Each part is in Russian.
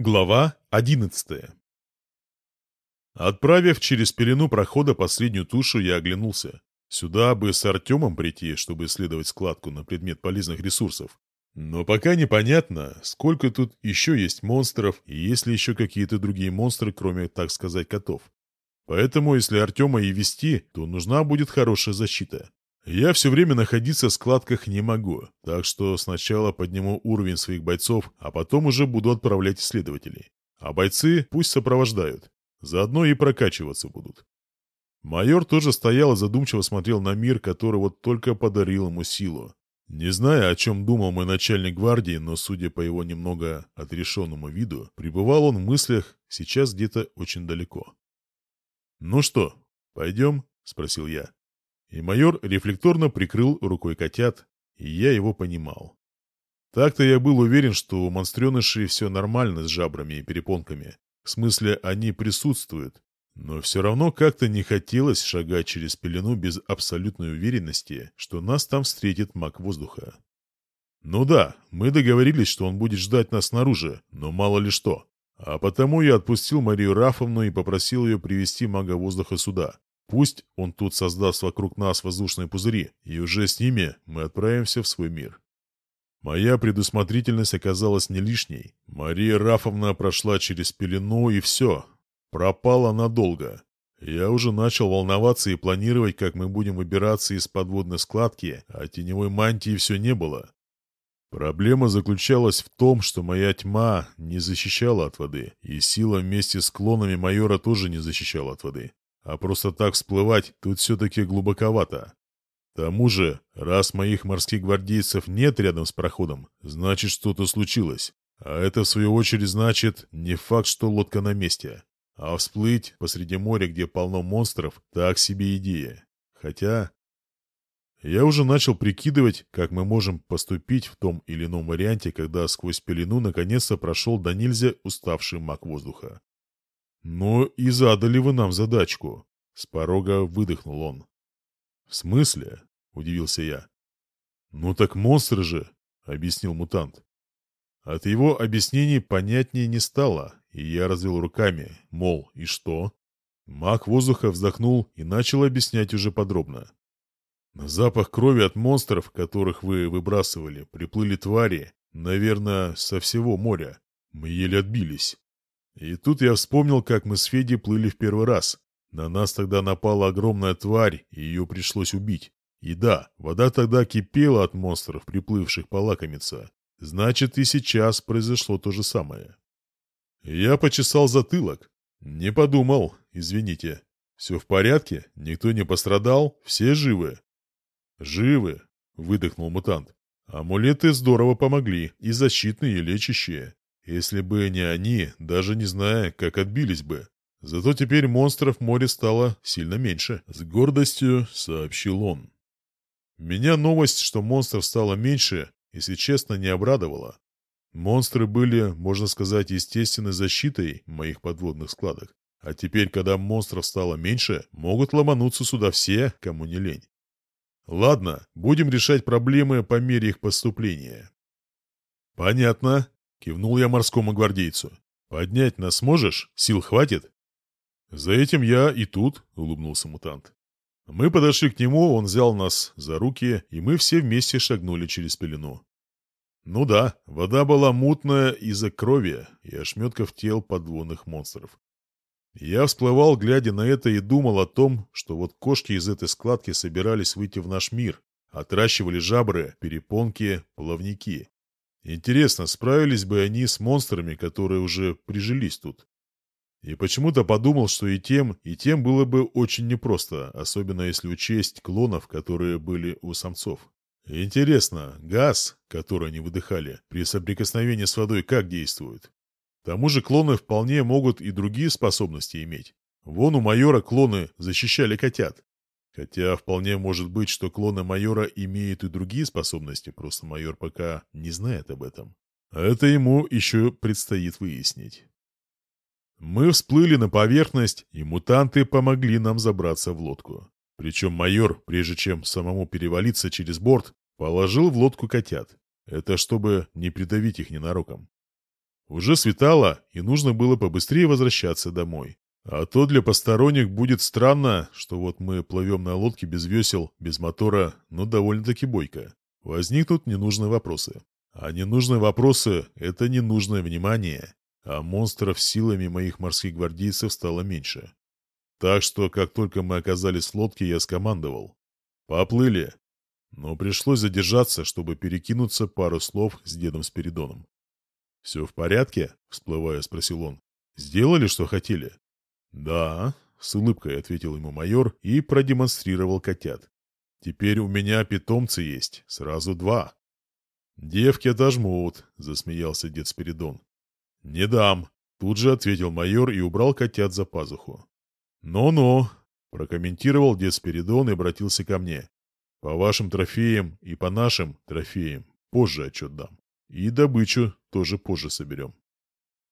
Глава 11 Отправив через пелену прохода последнюю тушу, я оглянулся. Сюда бы с Артемом прийти, чтобы исследовать складку на предмет полезных ресурсов. Но пока непонятно, сколько тут еще есть монстров и есть ли еще какие-то другие монстры, кроме, так сказать, котов. Поэтому, если Артема и вести, то нужна будет хорошая защита. Я все время находиться в складках не могу, так что сначала подниму уровень своих бойцов, а потом уже буду отправлять исследователей. А бойцы пусть сопровождают, заодно и прокачиваться будут. Майор тоже стоял и задумчиво смотрел на мир, который вот только подарил ему силу. Не знаю, о чем думал мой начальник гвардии, но, судя по его немного отрешенному виду, пребывал он в мыслях сейчас где-то очень далеко. «Ну что, пойдем?» — спросил я. И майор рефлекторно прикрыл рукой котят, и я его понимал. Так-то я был уверен, что у монстренышей все нормально с жабрами и перепонками. В смысле, они присутствуют. Но все равно как-то не хотелось шагать через пелену без абсолютной уверенности, что нас там встретит маг воздуха. Ну да, мы договорились, что он будет ждать нас снаружи, но мало ли что. А потому я отпустил Марию Рафовну и попросил ее привести мага воздуха сюда, Пусть он тут создаст вокруг нас воздушные пузыри, и уже с ними мы отправимся в свой мир. Моя предусмотрительность оказалась не лишней. Мария Рафовна прошла через пелену, и все. Пропала надолго. Я уже начал волноваться и планировать, как мы будем выбираться из подводной складки, а теневой мантии все не было. Проблема заключалась в том, что моя тьма не защищала от воды, и сила вместе с клонами майора тоже не защищала от воды. А просто так всплывать тут все-таки глубоковато. К тому же, раз моих морских гвардейцев нет рядом с проходом, значит что-то случилось. А это, в свою очередь, значит не факт, что лодка на месте. А всплыть посреди моря, где полно монстров, так себе идея. Хотя... Я уже начал прикидывать, как мы можем поступить в том или ином варианте, когда сквозь пелену наконец-то прошел до нельзя уставший маг воздуха. «Но и задали вы нам задачку», — с порога выдохнул он. «В смысле?» — удивился я. «Ну так монстр же», — объяснил мутант. От его объяснений понятнее не стало, и я развел руками, мол, и что? Маг воздуха вздохнул и начал объяснять уже подробно. На запах крови от монстров, которых вы выбрасывали, приплыли твари, наверное, со всего моря. Мы еле отбились. И тут я вспомнил, как мы с Федей плыли в первый раз. На нас тогда напала огромная тварь, и ее пришлось убить. И да, вода тогда кипела от монстров, приплывших полакомиться. Значит, и сейчас произошло то же самое. Я почесал затылок. Не подумал, извините. Все в порядке, никто не пострадал, все живы. Живы, выдохнул мутант. Амулеты здорово помогли, и защитные, и лечащие. Если бы не они, даже не зная, как отбились бы. Зато теперь монстров море стало сильно меньше, с гордостью сообщил он. Меня новость, что монстров стало меньше, если честно, не обрадовала. Монстры были, можно сказать, естественной защитой моих подводных складок. А теперь, когда монстров стало меньше, могут ломануться сюда все, кому не лень. Ладно, будем решать проблемы по мере их поступления. Понятно. Кивнул я морскому гвардейцу. «Поднять нас сможешь? Сил хватит?» «За этим я и тут», — улыбнулся мутант. Мы подошли к нему, он взял нас за руки, и мы все вместе шагнули через пелену. Ну да, вода была мутная из-за крови и ошметков тел подводных монстров. Я всплывал, глядя на это, и думал о том, что вот кошки из этой складки собирались выйти в наш мир, отращивали жабры, перепонки, плавники. Интересно, справились бы они с монстрами, которые уже прижились тут? И почему-то подумал, что и тем, и тем было бы очень непросто, особенно если учесть клонов, которые были у самцов. Интересно, газ, который они выдыхали, при соприкосновении с водой как действует? К тому же клоны вполне могут и другие способности иметь. Вон у майора клоны защищали котят, Хотя вполне может быть, что клоны майора имеют и другие способности, просто майор пока не знает об этом. А это ему еще предстоит выяснить. Мы всплыли на поверхность, и мутанты помогли нам забраться в лодку. Причем майор, прежде чем самому перевалиться через борт, положил в лодку котят. Это чтобы не придавить их ненароком. Уже светало, и нужно было побыстрее возвращаться домой. А то для посторонних будет странно, что вот мы плывем на лодке без весел, без мотора, но довольно-таки бойко. Возникнут ненужные вопросы. А ненужные вопросы — это ненужное внимание. А монстров силами моих морских гвардейцев стало меньше. Так что, как только мы оказались в лодке, я скомандовал. «Поплыли!» Но пришлось задержаться, чтобы перекинуться пару слов с дедом Спиридоном. «Все в порядке?» — всплывая, спросил он. «Сделали, что хотели?» «Да», — с улыбкой ответил ему майор и продемонстрировал котят. «Теперь у меня питомцы есть, сразу два». «Девки отожмут», — засмеялся дед Спиридон. «Не дам», — тут же ответил майор и убрал котят за пазуху. Но-но, — прокомментировал дед Спиридон и обратился ко мне. «По вашим трофеям и по нашим трофеям позже отчет дам. И добычу тоже позже соберем».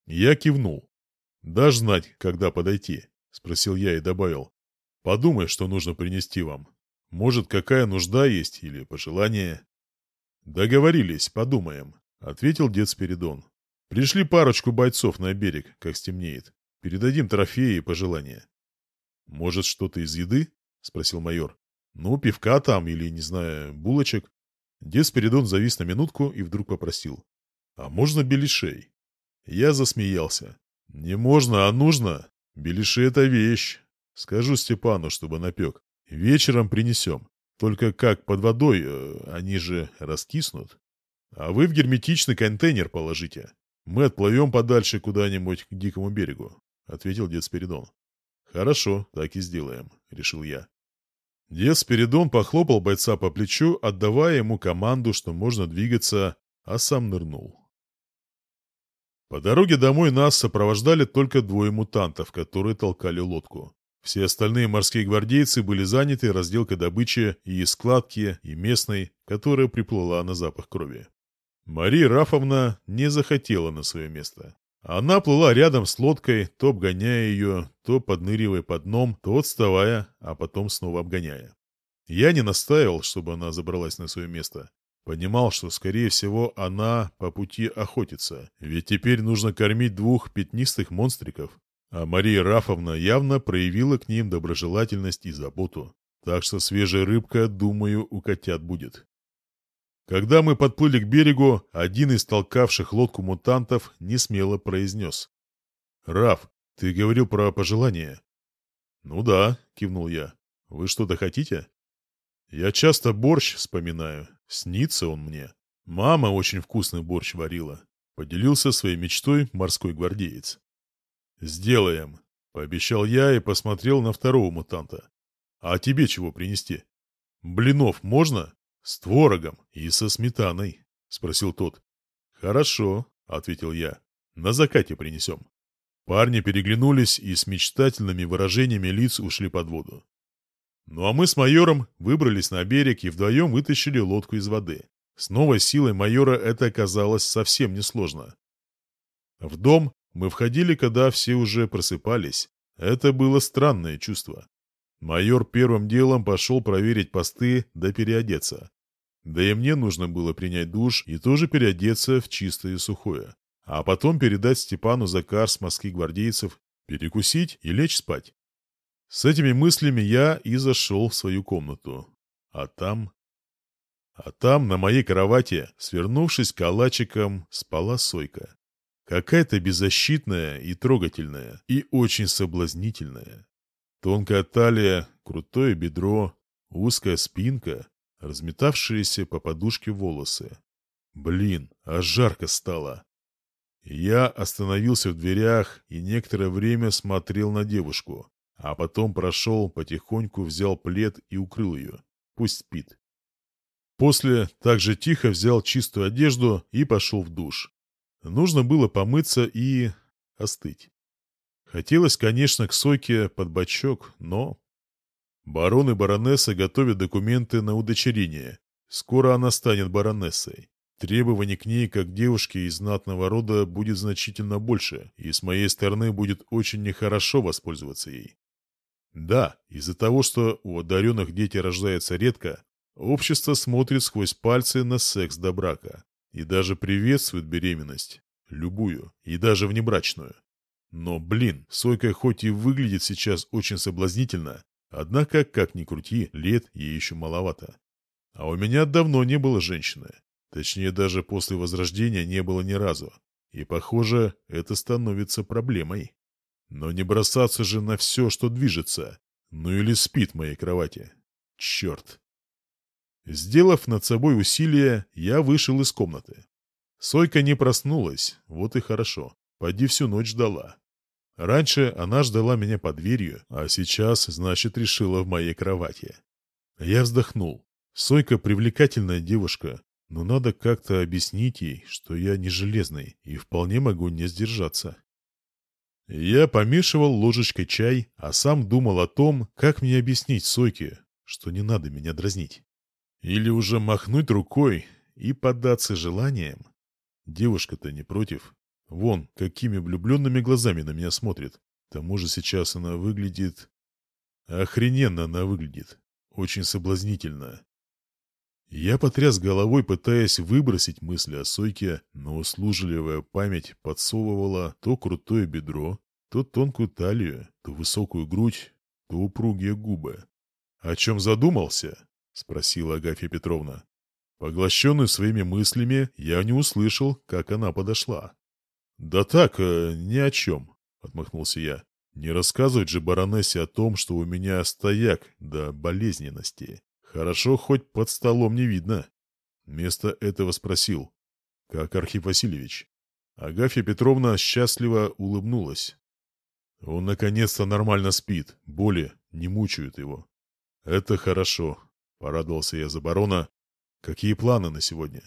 Я кивнул. «Дашь знать, когда подойти?» — спросил я и добавил. «Подумай, что нужно принести вам. Может, какая нужда есть или пожелание?» «Договорились, подумаем», — ответил дед Спиридон. «Пришли парочку бойцов на берег, как стемнеет. Передадим трофеи и пожелания». «Может, что-то из еды?» — спросил майор. «Ну, пивка там или, не знаю, булочек». Дед Спиридон завис на минутку и вдруг попросил. «А можно беляшей?» Я засмеялся. «Не можно, а нужно. Беляши — это вещь. Скажу Степану, чтобы напек. Вечером принесем. Только как под водой, э, они же раскиснут. А вы в герметичный контейнер положите. Мы отплывем подальше куда-нибудь к дикому берегу», — ответил дед Спиридон. «Хорошо, так и сделаем», — решил я. Дед Спиридон похлопал бойца по плечу, отдавая ему команду, что можно двигаться, а сам нырнул. По дороге домой нас сопровождали только двое мутантов, которые толкали лодку. Все остальные морские гвардейцы были заняты разделкой добычи и складки, и местной, которая приплыла на запах крови. Мария Рафовна не захотела на свое место. Она плыла рядом с лодкой, то обгоняя ее, то подныривая под дном, то отставая, а потом снова обгоняя. Я не настаивал, чтобы она забралась на свое место. Понимал, что, скорее всего, она по пути охотится, ведь теперь нужно кормить двух пятнистых монстриков. А Мария Рафовна явно проявила к ним доброжелательность и заботу. Так что свежая рыбка, думаю, у котят будет. Когда мы подплыли к берегу, один из толкавших лодку мутантов несмело произнес. «Раф, ты говорил про пожелания?» «Ну да», — кивнул я. «Вы что-то хотите?» «Я часто борщ вспоминаю. Снится он мне. Мама очень вкусный борщ варила. Поделился своей мечтой морской гвардеец. «Сделаем», — пообещал я и посмотрел на второго мутанта. «А тебе чего принести?» «Блинов можно?» «С творогом и со сметаной», — спросил тот. «Хорошо», — ответил я. «На закате принесем». Парни переглянулись и с мечтательными выражениями лиц ушли под воду. Ну а мы с майором выбрались на берег и вдвоем вытащили лодку из воды. С новой силой майора это оказалось совсем несложно. В дом мы входили, когда все уже просыпались. Это было странное чувство. Майор первым делом пошел проверить посты да переодеться. Да и мне нужно было принять душ и тоже переодеться в чистое и сухое. А потом передать Степану заказ с Москвы гвардейцев, перекусить и лечь спать. С этими мыслями я и зашел в свою комнату. А там... А там, на моей кровати, свернувшись калачиком, спала Сойка. Какая-то беззащитная и трогательная, и очень соблазнительная. Тонкая талия, крутое бедро, узкая спинка, разметавшиеся по подушке волосы. Блин, а жарко стало. Я остановился в дверях и некоторое время смотрел на девушку, а потом прошел, потихоньку взял плед и укрыл ее. Пусть спит. После также тихо взял чистую одежду и пошел в душ. Нужно было помыться и... остыть. Хотелось, конечно, к Сойке под бачок, но... Барон и баронесса готовят документы на удочерение. Скоро она станет баронессой. Требований к ней, как девушке из знатного рода, будет значительно больше, и с моей стороны будет очень нехорошо воспользоваться ей. Да, из-за того, что у одаренных дети рождаются редко, общество смотрит сквозь пальцы на секс до брака и даже приветствует беременность, любую, и даже внебрачную. Но, блин, Сойка хоть и выглядит сейчас очень соблазнительно, однако, как ни крути, лет ей еще маловато. А у меня давно не было женщины. Точнее, даже после возрождения не было ни разу. И, похоже, это становится проблемой. Но не бросаться же на все, что движется. Ну или спит в моей кровати. Черт. Сделав над собой усилие, я вышел из комнаты. Сойка не проснулась, вот и хорошо. Поди всю ночь ждала. Раньше она ждала меня под дверью, а сейчас, значит, решила в моей кровати. Я вздохнул. Сойка привлекательная девушка, но надо как-то объяснить ей, что я не железный и вполне могу не сдержаться. Я помешивал ложечкой чай, а сам думал о том, как мне объяснить Сойке, что не надо меня дразнить. Или уже махнуть рукой и поддаться желаниям. Девушка-то не против. Вон, какими влюбленными глазами на меня смотрит. К тому же сейчас она выглядит... Охрененно она выглядит. Очень соблазнительно. Я потряс головой, пытаясь выбросить мысли о Сойке, но услужливая память подсовывала то крутое бедро, то тонкую талию, то высокую грудь, то упругие губы. «О чем задумался?» — спросила Агафья Петровна. Поглощенный своими мыслями, я не услышал, как она подошла. «Да так, э, ни о чем», — отмахнулся я. «Не рассказывать же баронессе о том, что у меня стояк до болезненности». Хорошо, хоть под столом не видно. Вместо этого спросил. Как Архип Васильевич? Агафья Петровна счастливо улыбнулась. Он наконец-то нормально спит, боли не мучают его. Это хорошо, порадовался я за барона. Какие планы на сегодня?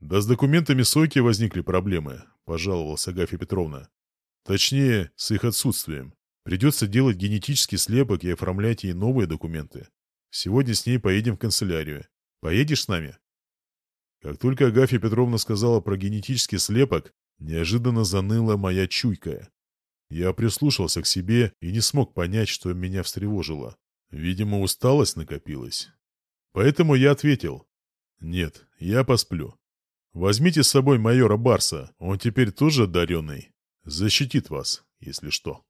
Да с документами Сойки возникли проблемы, пожаловалась Агафья Петровна. Точнее, с их отсутствием. Придется делать генетический слепок и оформлять ей новые документы. Сегодня с ней поедем в канцелярию. Поедешь с нами?» Как только Агафья Петровна сказала про генетический слепок, неожиданно заныла моя чуйка. Я прислушался к себе и не смог понять, что меня встревожило. Видимо, усталость накопилась. Поэтому я ответил. «Нет, я посплю. Возьмите с собой майора Барса, он теперь тоже одаренный. Защитит вас, если что».